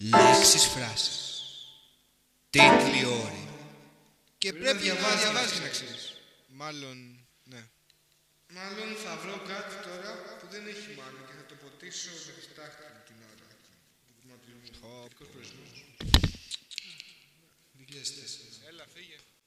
λέξεις φράσεις, τίτλοι όροι. Και πρέπει, να διαβάζεις, να ξέρεις. Μάλλον, ναι. Μάλλον θα βρω κάτι τώρα που δεν έχει μάλλον και θα το ποτίσω με τη στάχτη μου την ώρα. Χω, προορισμός. 2004. Έλα, φύγε.